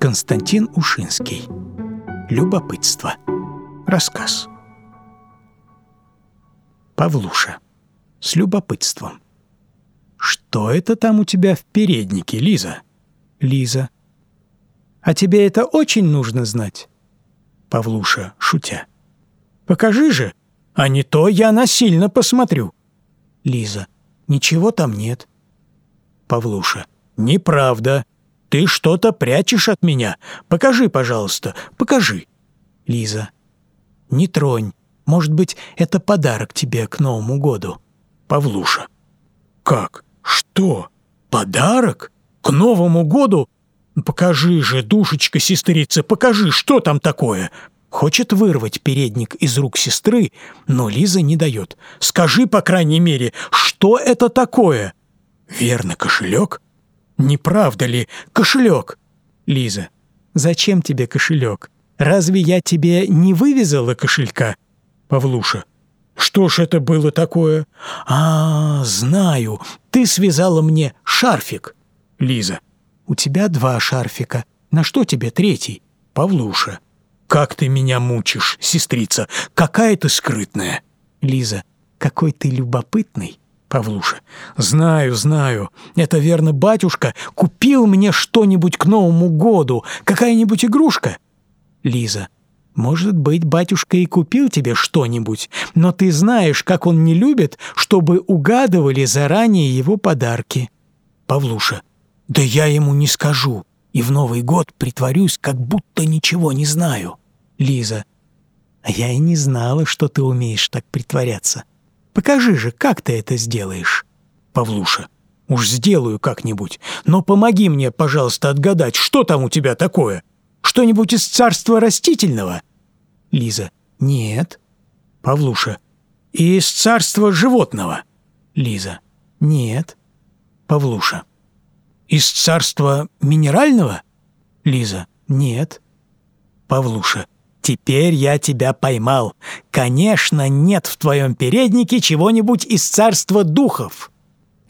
Константин Ушинский. Любопытство. Рассказ. Павлуша. С любопытством. «Что это там у тебя в переднике, Лиза?» Лиза. «А тебе это очень нужно знать?» Павлуша, шутя. «Покажи же, а не то я насильно посмотрю». Лиза. «Ничего там нет». Павлуша. «Неправда. Ты что-то прячешь от меня. Покажи, пожалуйста, покажи». Лиза. «Не тронь. Может быть, это подарок тебе к Новому году». Павлуша. «Как? Что? Подарок? К Новому году? Покажи же, душечка-сестрица, покажи, что там такое?» Хочет вырвать передник из рук сестры, но Лиза не дает. «Скажи, по крайней мере, что это такое?» «Верно, кошелек?» «Не правда ли, кошелек?» Лиза. «Зачем тебе кошелек? Разве я тебе не вывезала кошелька?» Павлуша. «Что ж это было такое?» «А, знаю, ты связала мне шарфик». Лиза. «У тебя два шарфика. На что тебе третий?» Павлуша. «Как ты меня мучишь, сестрица! Какая ты скрытная!» Лиза. «Какой ты любопытный!» Павлуша. «Знаю, знаю. Это верно, батюшка купил мне что-нибудь к Новому году, какая-нибудь игрушка?» Лиза. Может быть, батюшка и купил тебе что-нибудь, но ты знаешь, как он не любит, чтобы угадывали заранее его подарки. Павлуша. Да я ему не скажу, и в Новый год притворюсь, как будто ничего не знаю. Лиза. А я и не знала, что ты умеешь так притворяться. Покажи же, как ты это сделаешь. Павлуша. Уж сделаю как-нибудь, но помоги мне, пожалуйста, отгадать, что там у тебя такое. Что-нибудь из царства растительного? Лиза. Нет. Павлуша. Из царства животного? Лиза. Нет. Павлуша. Из царства минерального? Лиза. Нет. Павлуша. Теперь я тебя поймал. Конечно, нет в твоем переднике чего-нибудь из царства духов.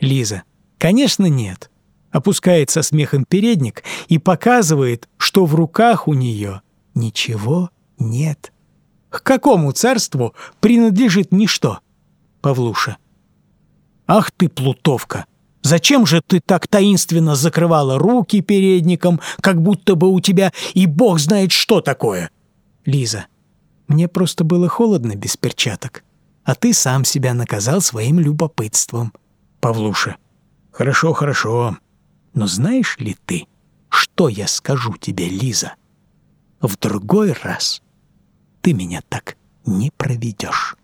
Лиза. Конечно, нет опускает со смехом передник и показывает, что в руках у нее ничего нет. К какому царству принадлежит ничто? Павлуша. Ах ты, плутовка! Зачем же ты так таинственно закрывала руки передником, как будто бы у тебя и бог знает что такое? Лиза. Мне просто было холодно без перчаток, а ты сам себя наказал своим любопытством. Павлуша. Хорошо, хорошо. Но знаешь ли ты, что я скажу тебе, Лиза? В другой раз ты меня так не проведешь.